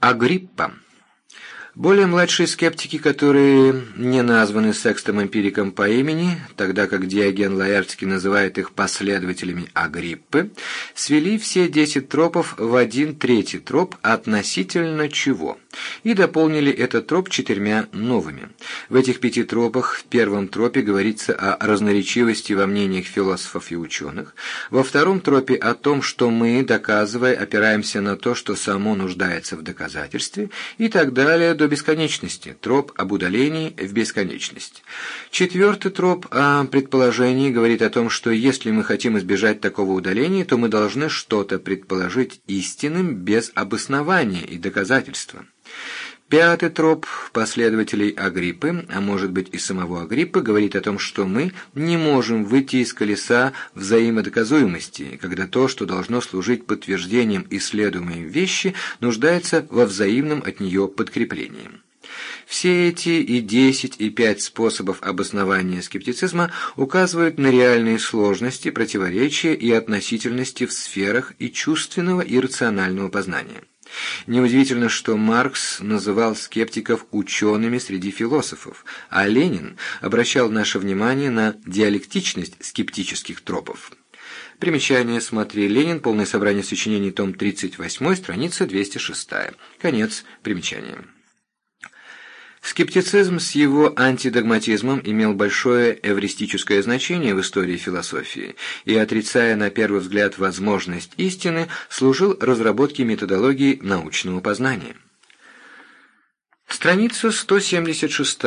Агриппа. Более младшие скептики, которые не названы секстом-эмпириком по имени, тогда как Диоген Лаэртский называет их последователями Агриппы, свели все десять тропов в один третий троп относительно чего – и дополнили этот троп четырьмя новыми. В этих пяти тропах в первом тропе говорится о разноречивости во мнениях философов и ученых, во втором тропе о том, что мы, доказывая, опираемся на то, что само нуждается в доказательстве, и так далее до бесконечности, троп об удалении в бесконечность. Четвертый троп о предположении говорит о том, что если мы хотим избежать такого удаления, то мы должны что-то предположить истинным без обоснования и доказательства. Пятый троп последователей Агриппы, а может быть и самого Агриппы, говорит о том, что мы не можем выйти из колеса взаимодоказуемости, когда то, что должно служить подтверждением исследуемой вещи, нуждается во взаимном от нее подкреплении. Все эти и десять и пять способов обоснования скептицизма указывают на реальные сложности, противоречия и относительности в сферах и чувственного и рационального познания. Неудивительно, что Маркс называл скептиков учеными среди философов, а Ленин обращал наше внимание на диалектичность скептических тропов. Примечание «Смотри, Ленин. Полное собрание сочинений. Том 38. Страница 206. Конец примечания. Скептицизм с его антидогматизмом имел большое эвристическое значение в истории философии и, отрицая на первый взгляд возможность истины, служил разработке методологии научного познания. Страница 176.